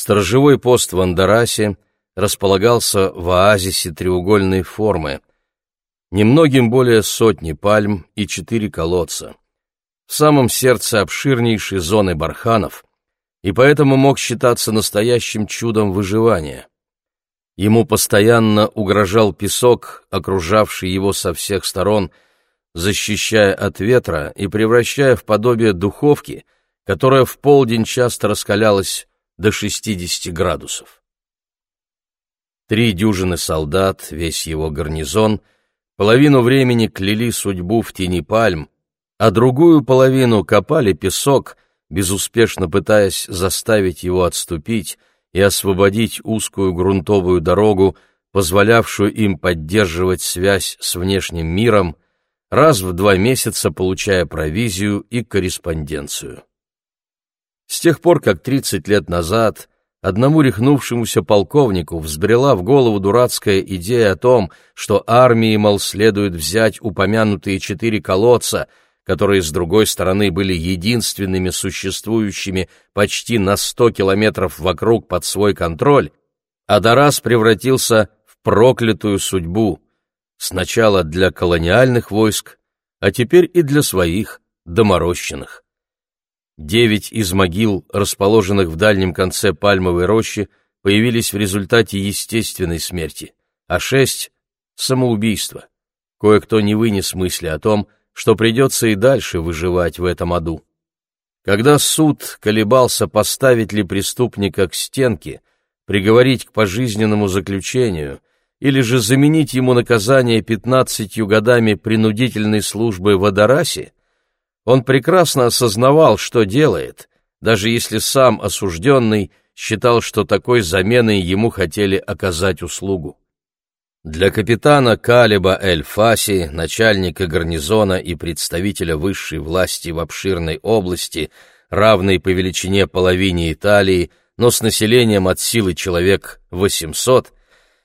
Сторожевой пост в Андарасе располагался в оазисе треугольной формы. Немногим более сотни пальм и четыре колодца. В самом сердце обширнейшей зоны барханов, и поэтому мог считаться настоящим чудом выживания. Ему постоянно угрожал песок, окружавший его со всех сторон, защищая от ветра и превращая в подобие духовки, которая в полдень часто раскалялась до 60 градусов. Три дюжины солдат, весь его гарнизон, половину времени кляли судьбу в тени пальм, а другую половину копали песок, безуспешно пытаясь заставить его отступить и освободить узкую грунтовую дорогу, позволявшую им поддерживать связь с внешним миром, раз в два месяца получая провизию и корреспонденцию. С тех пор, как 30 лет назад одному рехнувшемуся полковнику взбрела в голову дурацкая идея о том, что армии, мол, следует взять упомянутые четыре колодца, которые, с другой стороны, были единственными существующими почти на 100 километров вокруг под свой контроль, Адарас превратился в проклятую судьбу, сначала для колониальных войск, а теперь и для своих, доморощенных. Девять из могил, расположенных в дальнем конце пальмовой рощи, появились в результате естественной смерти, а шесть — самоубийства. Кое-кто не вынес мысли о том, что придется и дальше выживать в этом аду. Когда суд колебался, поставить ли преступника к стенке, приговорить к пожизненному заключению или же заменить ему наказание пятнадцатью годами принудительной службы в Адарасе, он прекрасно осознавал, что делает, даже если сам осужденный считал, что такой заменой ему хотели оказать услугу. Для капитана Калиба Эль-Фаси, начальника гарнизона и представителя высшей власти в обширной области, равной по величине половине Италии, но с населением от силы человек 800,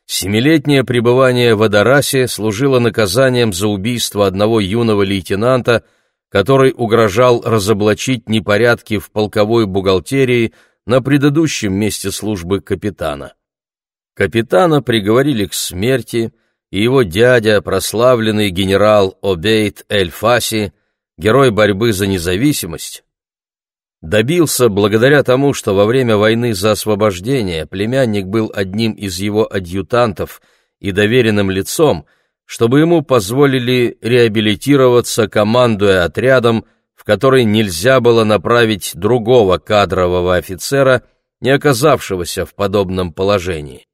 семилетнее пребывание в Адарасе служило наказанием за убийство одного юного лейтенанта – который угрожал разоблачить непорядки в полковой бухгалтерии на предыдущем месте службы капитана. Капитана приговорили к смерти, и его дядя, прославленный генерал Обейт Эль-Фаси, герой борьбы за независимость, добился благодаря тому, что во время войны за освобождение племянник был одним из его адъютантов и доверенным лицом, чтобы ему позволили реабилитироваться, командуя отрядом, в который нельзя было направить другого кадрового офицера, не оказавшегося в подобном положении.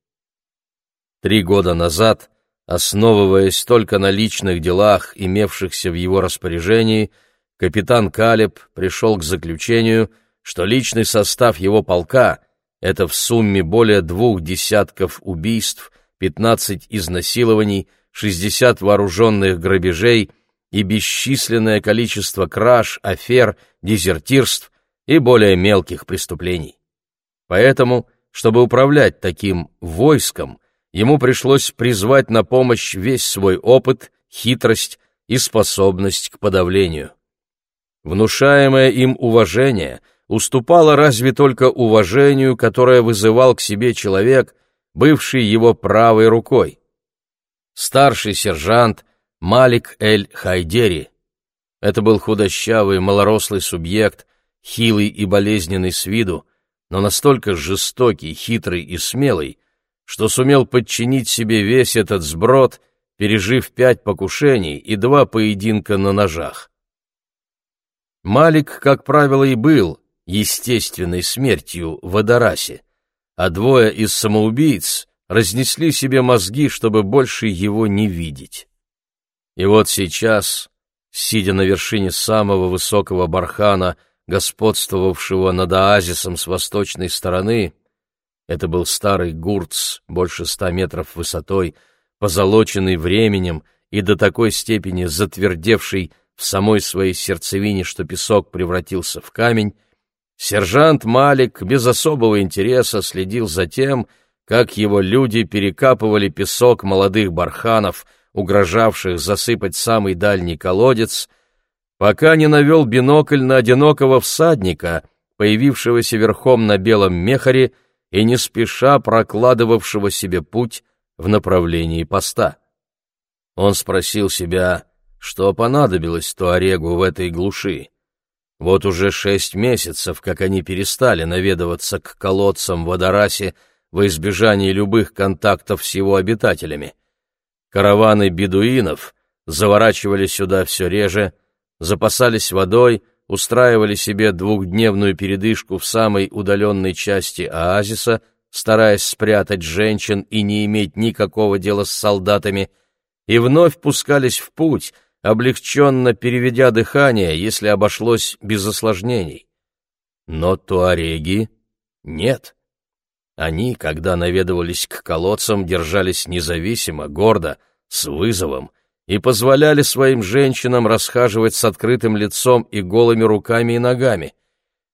Три года назад, основываясь только на личных делах, имевшихся в его распоряжении, капитан Калеб пришел к заключению, что личный состав его полка — это в сумме более двух десятков убийств, пятнадцать изнасилований — 60 вооруженных грабежей и бесчисленное количество краж, афер, дезертирств и более мелких преступлений. Поэтому, чтобы управлять таким войском, ему пришлось призвать на помощь весь свой опыт, хитрость и способность к подавлению. Внушаемое им уважение уступало разве только уважению, которое вызывал к себе человек, бывший его правой рукой старший сержант Малик Эль-Хайдери. Это был худощавый, малорослый субъект, хилый и болезненный с виду, но настолько жестокий, хитрый и смелый, что сумел подчинить себе весь этот сброд, пережив пять покушений и два поединка на ножах. Малик, как правило, и был естественной смертью в Адарасе, а двое из самоубийц разнесли себе мозги, чтобы больше его не видеть. И вот сейчас, сидя на вершине самого высокого бархана, господствовавшего над оазисом с восточной стороны, это был старый гурц, больше ста метров высотой, позолоченный временем и до такой степени затвердевший в самой своей сердцевине, что песок превратился в камень, сержант Малик без особого интереса следил за тем, как его люди перекапывали песок молодых барханов, угрожавших засыпать самый дальний колодец, пока не навел бинокль на одинокого всадника, появившегося верхом на белом мехаре и не спеша прокладывавшего себе путь в направлении поста. Он спросил себя, что понадобилось Туарегу в этой глуши. Вот уже шесть месяцев, как они перестали наведываться к колодцам в Адарасе во избежание любых контактов с его обитателями. Караваны бедуинов заворачивали сюда все реже, запасались водой, устраивали себе двухдневную передышку в самой удаленной части оазиса, стараясь спрятать женщин и не иметь никакого дела с солдатами, и вновь пускались в путь, облегченно переведя дыхание, если обошлось без осложнений. Но туареги нет. Они, когда наведывались к колодцам, держались независимо, гордо, с вызовом, и позволяли своим женщинам расхаживать с открытым лицом и голыми руками и ногами.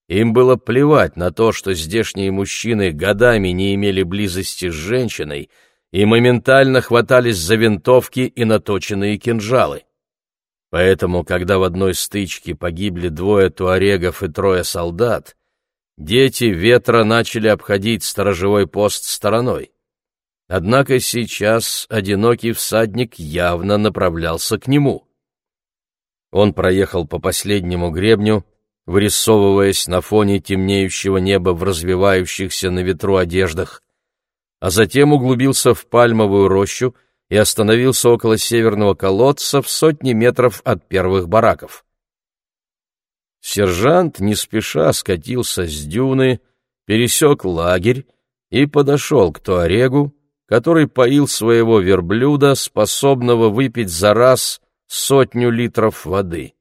Им было плевать на то, что здешние мужчины годами не имели близости с женщиной и моментально хватались за винтовки и наточенные кинжалы. Поэтому, когда в одной стычке погибли двое туарегов и трое солдат, дети ветра начали обходить сторожевой пост стороной. Однако сейчас одинокий всадник явно направлялся к нему. Он проехал по последнему гребню, вырисовываясь на фоне темнеющего неба в развивающихся на ветру одеждах, а затем углубился в пальмовую рощу и остановился около северного колодца в сотни метров от первых бараков. Сержант не спеша скатился с дюны, пересек лагерь и подошел к Туарегу, который поил своего верблюда, способного выпить за раз сотню литров воды.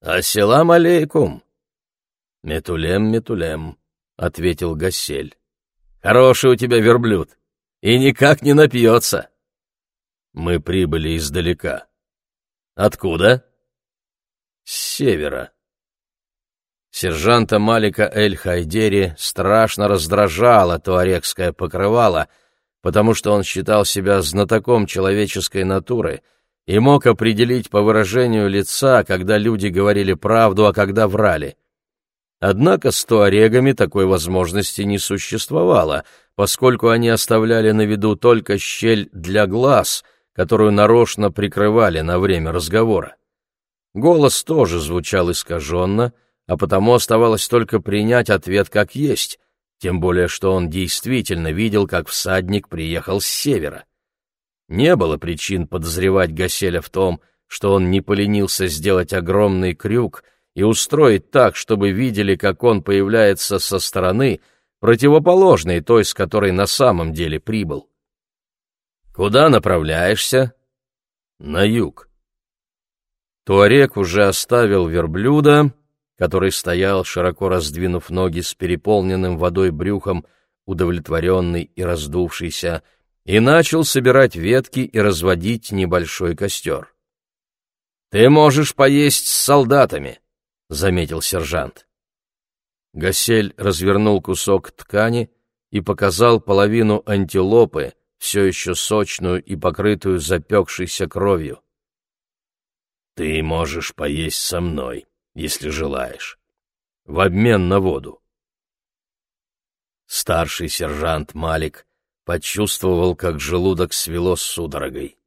«Ассалам алейкум!» «Метулем, метулем», — ответил Гасель. «Хороший у тебя верблюд, и никак не напьется». «Мы прибыли издалека». «Откуда?» «С севера». Сержанта Малика Эль-Хайдери страшно раздражало туарекское покрывало, потому что он считал себя знатоком человеческой натуры и мог определить по выражению лица, когда люди говорили правду, а когда врали. Однако с туарегами такой возможности не существовало, поскольку они оставляли на виду только щель для глаз, которую нарочно прикрывали на время разговора. Голос тоже звучал искаженно — а потому оставалось только принять ответ как есть, тем более что он действительно видел, как всадник приехал с севера. Не было причин подозревать Гаселя в том, что он не поленился сделать огромный крюк и устроить так, чтобы видели, как он появляется со стороны, противоположной той, с которой на самом деле прибыл. «Куда направляешься?» «На юг». Туарек уже оставил верблюда который стоял, широко раздвинув ноги с переполненным водой брюхом, удовлетворенный и раздувшийся, и начал собирать ветки и разводить небольшой костер. «Ты можешь поесть с солдатами», — заметил сержант. Гасель развернул кусок ткани и показал половину антилопы, все еще сочную и покрытую запекшейся кровью. «Ты можешь поесть со мной», если желаешь, в обмен на воду. Старший сержант Малик почувствовал, как желудок свело судорогой.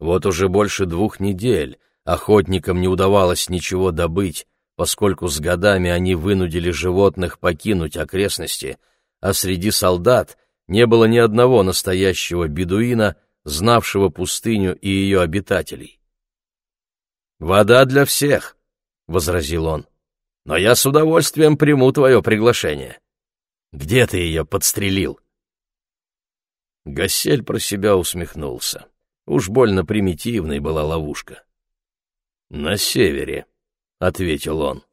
Вот уже больше двух недель охотникам не удавалось ничего добыть, поскольку с годами они вынудили животных покинуть окрестности, а среди солдат не было ни одного настоящего бедуина, знавшего пустыню и ее обитателей. «Вода для всех», — возразил он. «Но я с удовольствием приму твое приглашение. Где ты ее подстрелил?» Гасель про себя усмехнулся. Уж больно примитивной была ловушка. «На севере», — ответил он.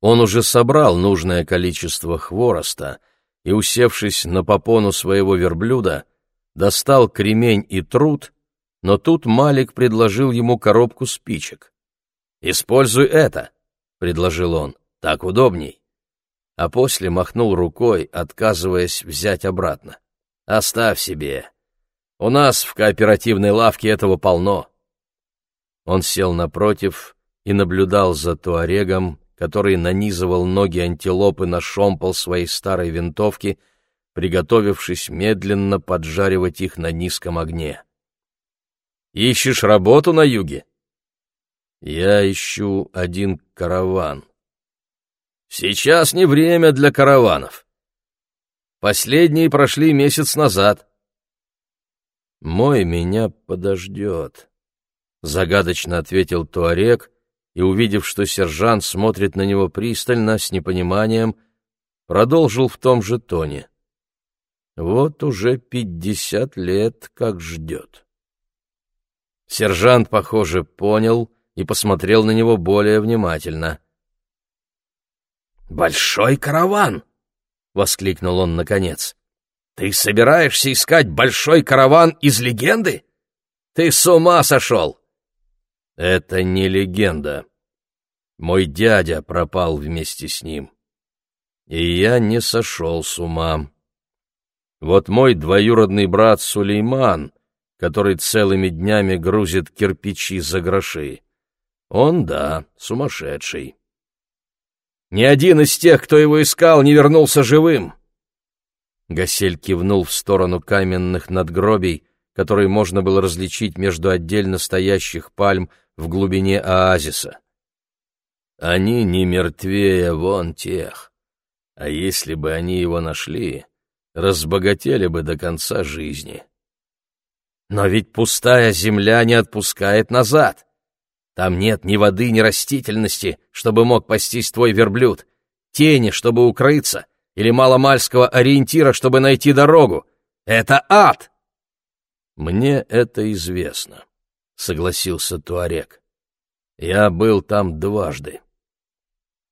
Он уже собрал нужное количество хвороста и, усевшись на попону своего верблюда, достал кремень и труд но тут Малик предложил ему коробку спичек. «Используй это», — предложил он, — «так удобней». А после махнул рукой, отказываясь взять обратно. «Оставь себе. У нас в кооперативной лавке этого полно». Он сел напротив и наблюдал за Туарегом, который нанизывал ноги антилопы на шомпол своей старой винтовки, приготовившись медленно поджаривать их на низком огне. «Ищешь работу на юге?» «Я ищу один караван». «Сейчас не время для караванов. Последние прошли месяц назад». «Мой меня подождет», — загадочно ответил Туарек, и, увидев, что сержант смотрит на него пристально, с непониманием, продолжил в том же тоне. «Вот уже пятьдесят лет как ждет». Сержант, похоже, понял и посмотрел на него более внимательно. «Большой караван!» — воскликнул он наконец. «Ты собираешься искать большой караван из легенды? Ты с ума сошел!» «Это не легенда. Мой дядя пропал вместе с ним. И я не сошел с ума. Вот мой двоюродный брат Сулейман, который целыми днями грузит кирпичи за гроши, он, да, сумасшедший. Ни один из тех, кто его искал, не вернулся живым. Гасель кивнул в сторону каменных надгробий, которые можно было различить между отдельно стоящих пальм в глубине оазиса. Они не мертвее вон тех, а если бы они его нашли, разбогатели бы до конца жизни. Но ведь пустая земля не отпускает назад. Там нет ни воды, ни растительности, чтобы мог пастись твой верблюд, тени, чтобы укрыться, или маломальского ориентира, чтобы найти дорогу. Это ад! Мне это известно, — согласился Туарек. Я был там дважды.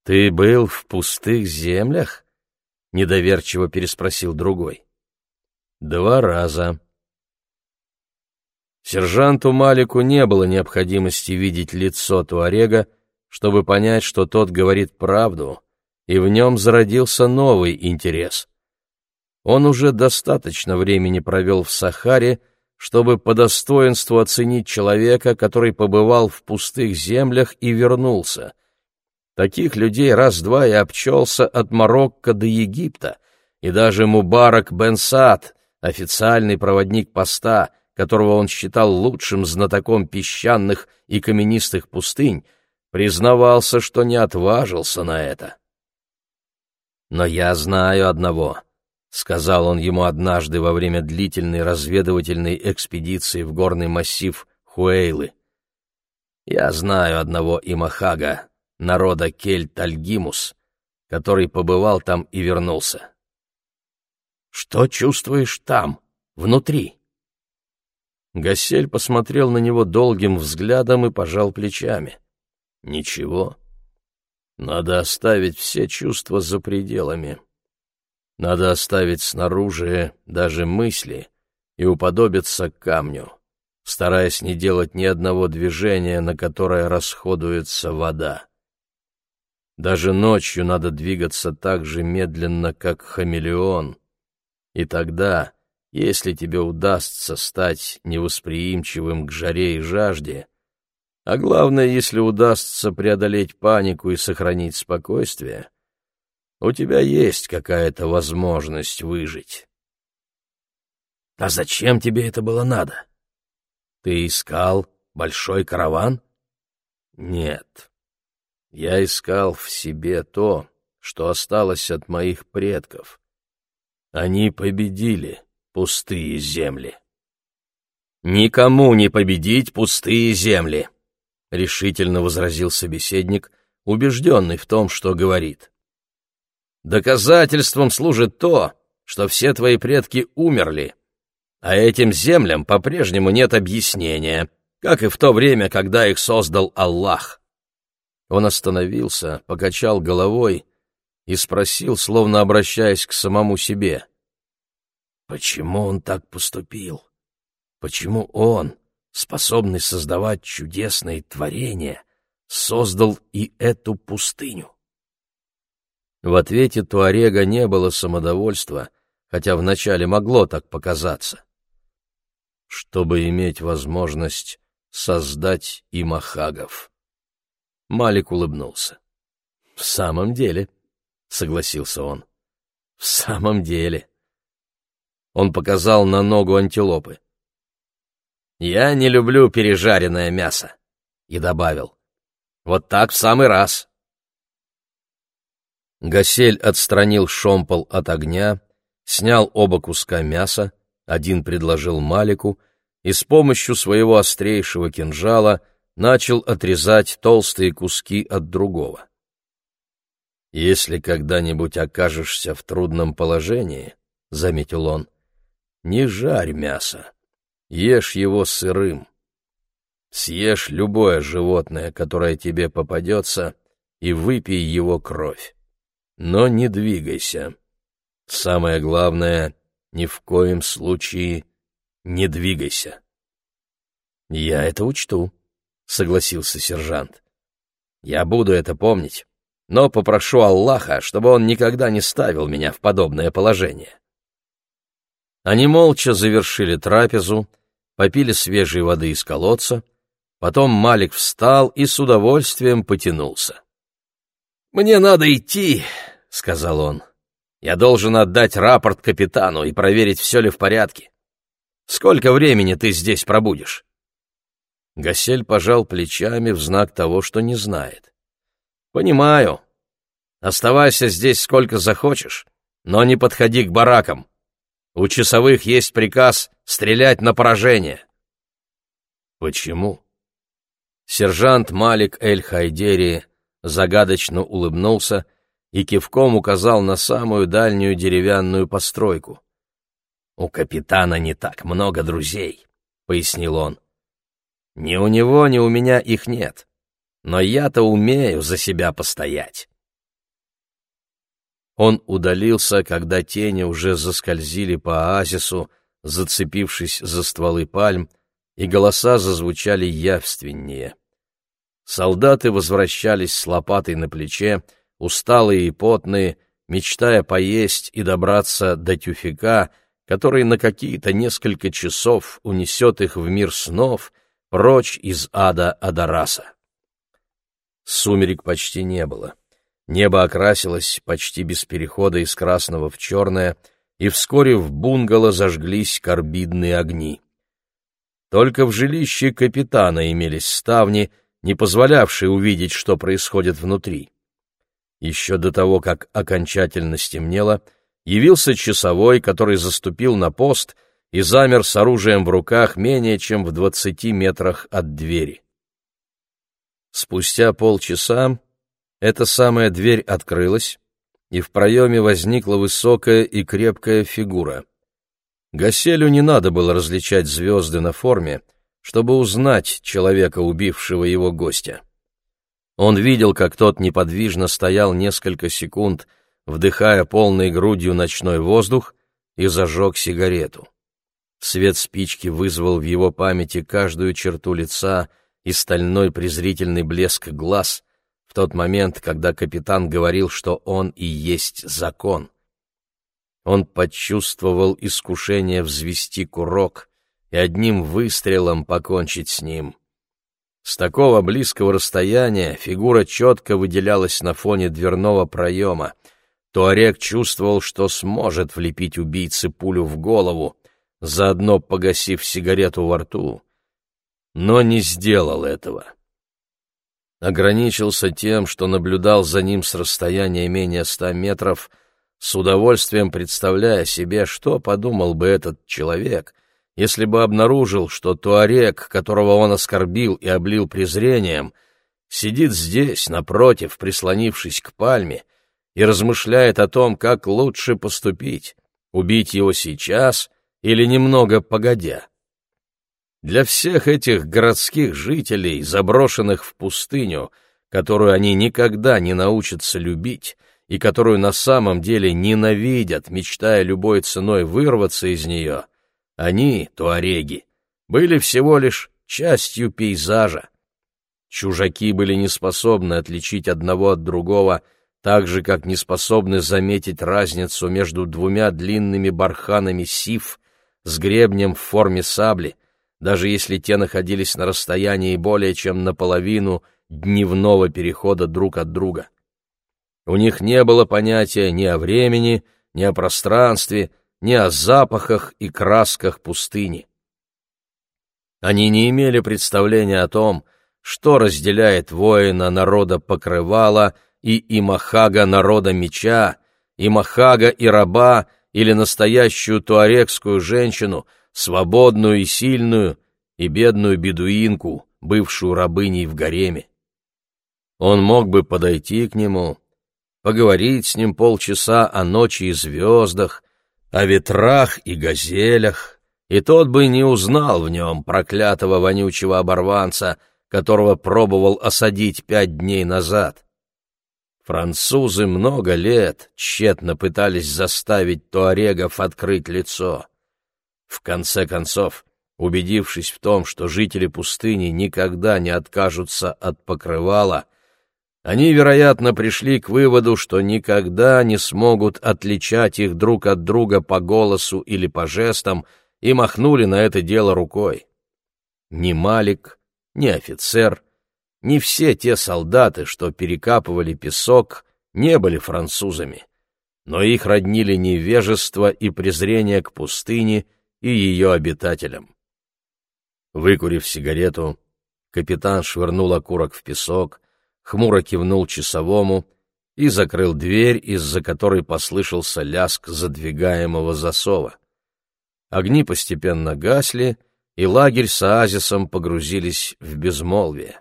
Ты был в пустых землях? — недоверчиво переспросил другой. Два раза, Сержанту Малику не было необходимости видеть лицо Туарега, чтобы понять, что тот говорит правду, и в нем зародился новый интерес. Он уже достаточно времени провел в Сахаре, чтобы по достоинству оценить человека, который побывал в пустых землях и вернулся. Таких людей раз-два и обчелся от Марокко до Египта, и даже Мубарак бен Саад, официальный проводник поста, которого он считал лучшим знатоком песчаных и каменистых пустынь, признавался, что не отважился на это. «Но я знаю одного», — сказал он ему однажды во время длительной разведывательной экспедиции в горный массив Хуэйлы. «Я знаю одного имахага, народа Кельт-Альгимус, который побывал там и вернулся». «Что чувствуешь там, внутри?» Гасель посмотрел на него долгим взглядом и пожал плечами. «Ничего. Надо оставить все чувства за пределами. Надо оставить снаружи даже мысли и уподобиться камню, стараясь не делать ни одного движения, на которое расходуется вода. Даже ночью надо двигаться так же медленно, как хамелеон, и тогда если тебе удастся стать невосприимчивым к жаре и жажде, а главное, если удастся преодолеть панику и сохранить спокойствие, у тебя есть какая-то возможность выжить. А зачем тебе это было надо? Ты искал большой караван? Нет. Я искал в себе то, что осталось от моих предков. Они победили пустые земли. «Никому не победить пустые земли», — решительно возразил собеседник, убежденный в том, что говорит. «Доказательством служит то, что все твои предки умерли, а этим землям по-прежнему нет объяснения, как и в то время, когда их создал Аллах». Он остановился, покачал головой и спросил, словно обращаясь к самому себе — Почему он так поступил? Почему он, способный создавать чудесные творения, создал и эту пустыню? В ответе Туарега не было самодовольства, хотя вначале могло так показаться. Чтобы иметь возможность создать и махагов. Малик улыбнулся. В самом деле, согласился он. В самом деле. Он показал на ногу антилопы. Я не люблю пережаренное мясо, и добавил. Вот так в самый раз. Гасель отстранил шомпол от огня, снял оба куска мяса, один предложил Малику и с помощью своего острейшего кинжала начал отрезать толстые куски от другого. «Если когда-нибудь окажешься в трудном положении, — заметил он, — не жарь мясо, ешь его сырым. Съешь любое животное, которое тебе попадется, и выпей его кровь. Но не двигайся. Самое главное, ни в коем случае не двигайся. «Я это учту», — согласился сержант. «Я буду это помнить, но попрошу Аллаха, чтобы он никогда не ставил меня в подобное положение». Они молча завершили трапезу, попили свежей воды из колодца, потом Малик встал и с удовольствием потянулся. «Мне надо идти», — сказал он. «Я должен отдать рапорт капитану и проверить, все ли в порядке. Сколько времени ты здесь пробудешь?» Гасель пожал плечами в знак того, что не знает. «Понимаю. Оставайся здесь сколько захочешь, но не подходи к баракам. У часовых есть приказ стрелять на поражение». «Почему?» Сержант Малик Эль-Хайдери загадочно улыбнулся и кивком указал на самую дальнюю деревянную постройку. «У капитана не так много друзей», — пояснил он. Ни у него, ни у меня их нет. Но я-то умею за себя постоять. Он удалился, когда тени уже заскользили по оазису, зацепившись за стволы пальм, и голоса зазвучали явственнее. Солдаты возвращались с лопатой на плече, усталые и потные, мечтая поесть и добраться до тюфяка, который на какие-то несколько часов унесет их в мир снов — прочь из ада Адараса. Сумерек почти не было. Небо окрасилось почти без перехода из красного в черное, и вскоре в бунгало зажглись карбидные огни. Только в жилище капитана имелись ставни, не позволявшие увидеть, что происходит внутри. Еще до того, как окончательно стемнело, явился часовой, который заступил на пост и замер с оружием в руках менее чем в двадцати метрах от двери. Спустя полчаса эта самая дверь открылась, и в проеме возникла высокая и крепкая фигура. Гаселю не надо было различать звезды на форме, чтобы узнать человека, убившего его гостя. Он видел, как тот неподвижно стоял несколько секунд, вдыхая полной грудью ночной воздух, и зажег сигарету. Свет спички вызвал в его памяти каждую черту лица и стальной презрительный блеск глаз в тот момент, когда капитан говорил, что он и есть закон. Он почувствовал искушение взвести курок и одним выстрелом покончить с ним. С такого близкого расстояния фигура четко выделялась на фоне дверного проема. Туарек чувствовал, что сможет влепить убийце пулю в голову, заодно погасив сигарету во рту, но не сделал этого. Ограничился тем, что наблюдал за ним с расстояния менее ста метров, с удовольствием представляя себе, что подумал бы этот человек, если бы обнаружил, что Туарек, которого он оскорбил и облил презрением, сидит здесь, напротив, прислонившись к пальме, и размышляет о том, как лучше поступить — убить его сейчас или немного погодя. Для всех этих городских жителей, заброшенных в пустыню, которую они никогда не научатся любить и которую на самом деле ненавидят, мечтая любой ценой вырваться из нее, они, туареги, были всего лишь частью пейзажа. Чужаки были не способны отличить одного от другого, так же, как не способны заметить разницу между двумя длинными барханами сив с гребнем в форме сабли, даже если те находились на расстоянии более чем наполовину дневного перехода друг от друга. У них не было понятия ни о времени, ни о пространстве, ни о запахах и красках пустыни. Они не имели представления о том, что разделяет воина народа покрывала и имахага народа меча, имахага и раба или настоящую туарекскую женщину, свободную и сильную, и бедную бедуинку, бывшую рабыней в гареме. Он мог бы подойти к нему, поговорить с ним полчаса о ночи и звездах, о ветрах и газелях, и тот бы не узнал в нем проклятого вонючего оборванца, которого пробовал осадить пять дней назад. Французы много лет тщетно пытались заставить туарегов открыть лицо. В конце концов, убедившись в том, что жители пустыни никогда не откажутся от покрывала, они, вероятно, пришли к выводу, что никогда не смогут отличать их друг от друга по голосу или по жестам, и махнули на это дело рукой. Ни Малик, ни офицер, ни все те солдаты, что перекапывали песок, не были французами, но их роднили невежество и презрение к пустыне и ее обитателям. Выкурив сигарету, капитан швырнул окурок в песок, хмуро кивнул часовому и закрыл дверь, из-за которой послышался ляск задвигаемого засова. Огни постепенно гасли, и лагерь с оазисом погрузились в безмолвие.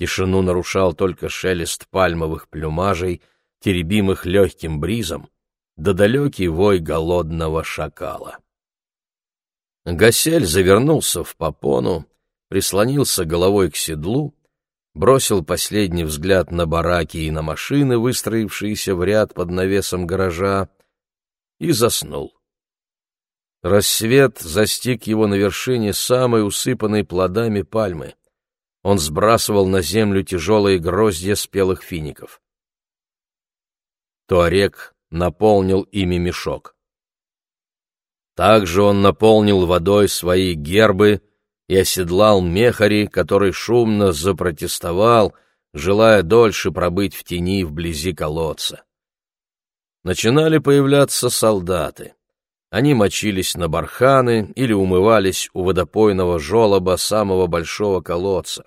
Тишину нарушал только шелест пальмовых плюмажей, теребимых легким бризом, да далекий вой голодного шакала. Гасель завернулся в попону, прислонился головой к седлу бросил последний взгляд на бараки и на машины, выстроившиеся в ряд под навесом гаража, и заснул. Рассвет застиг его на вершине самой усыпанной плодами пальмы. Он сбрасывал на землю тяжелые гроздья спелых фиников. Туарек наполнил ими мешок. Также он наполнил водой свои гербы и оседлал Мехари, который шумно запротестовал, желая дольше пробыть в тени вблизи колодца. Начинали появляться солдаты. Они мочились на барханы или умывались у водопойного желоба самого большого колодца.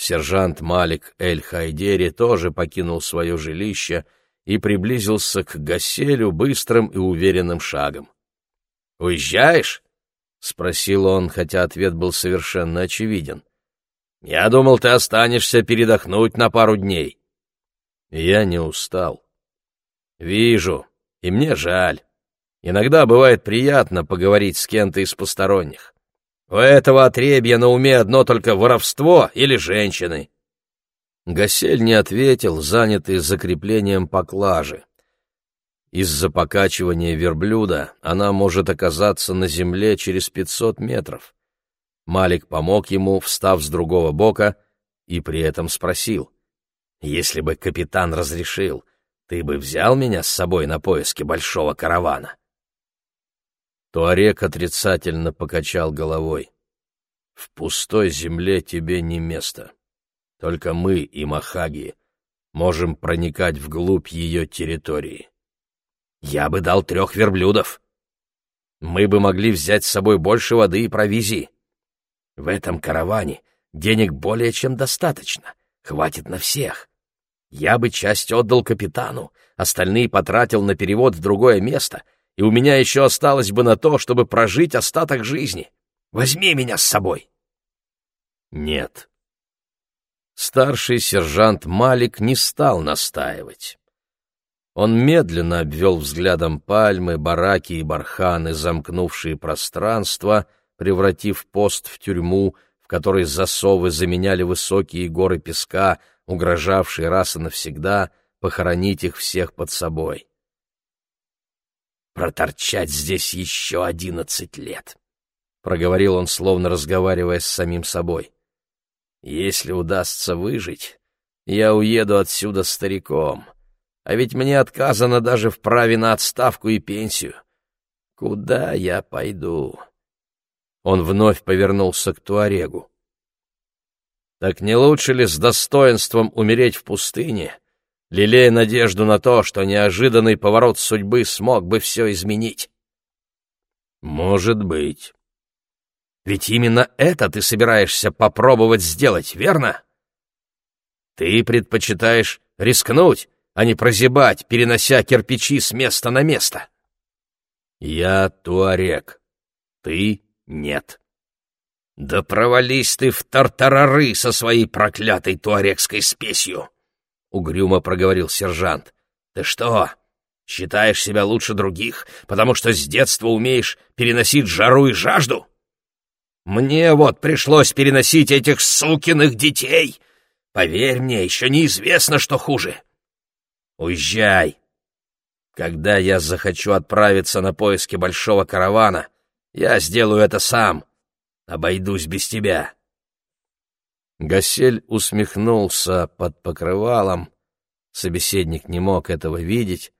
Сержант Малик Эль-Хайдери тоже покинул свое жилище и приблизился к Гаселю быстрым и уверенным шагом. «Уезжаешь?» — спросил он, хотя ответ был совершенно очевиден. «Я думал, ты останешься передохнуть на пару дней». Я не устал. «Вижу, и мне жаль. Иногда бывает приятно поговорить с кем-то из посторонних. У этого отребья на уме одно только воровство или женщины». Гасель не ответил, занятый закреплением поклажи. Из-за покачивания верблюда она может оказаться на земле через пятьсот метров. Малик помог ему, встав с другого бока, и при этом спросил. «Если бы капитан разрешил, ты бы взял меня с собой на поиски большого каравана?» Туарек отрицательно покачал головой. «В пустой земле тебе не место. Только мы и Махаги можем проникать вглубь ее территории. Я бы дал трех верблюдов. Мы бы могли взять с собой больше воды и провизии. В этом караване денег более чем достаточно, хватит на всех. Я бы часть отдал капитану, остальные потратил на перевод в другое место, и у меня еще осталось бы на то, чтобы прожить остаток жизни. Возьми меня с собой. Нет. Старший сержант Малик не стал настаивать. Он медленно обвел взглядом пальмы, бараки и барханы, замкнувшие пространство, превратив пост в тюрьму, в которой засовы заменяли высокие горы песка, угрожавшие раз и навсегда похоронить их всех под собой. «Проторчать здесь еще одиннадцать лет», — проговорил он, словно разговаривая с самим собой. «Если удастся выжить, я уеду отсюда стариком» А ведь мне отказано даже в праве на отставку и пенсию. Куда я пойду? Он вновь повернулся к Туарегу. Так не лучше ли с достоинством умереть в пустыне, лелея надежду на то, что неожиданный поворот судьбы смог бы все изменить. Может быть. Ведь именно это ты собираешься попробовать сделать, верно? Ты предпочитаешь рискнуть, а не прозябать, перенося кирпичи с места на место. Я туарек, ты нет. Да провались ты в тартарары со своей проклятой туарекской спесью! — угрюмо проговорил сержант. Ты что, считаешь себя лучше других, потому что с детства умеешь переносить жару и жажду? Мне вот пришлось переносить этих сукиных детей. Поверь мне, еще неизвестно, что хуже. Уезжай. Когда я захочу отправиться на поиски большого каравана, я сделаю это сам. Обойдусь без тебя. Гасель усмехнулся под покрывалом. Собеседник не мог этого видеть,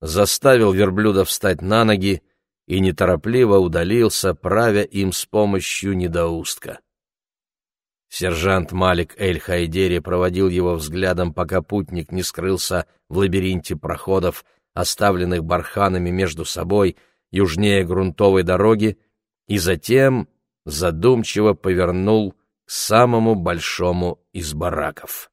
заставил верблюда встать на ноги и неторопливо удалился, правя им с помощью недоустка. Сержант Малик Эль-Хайдери проводил его взглядом, пока путник не скрылся в лабиринте проходов, оставленных барханами между собой, южнее грунтовой дороги, и затем задумчиво повернул к самому большому из бараков.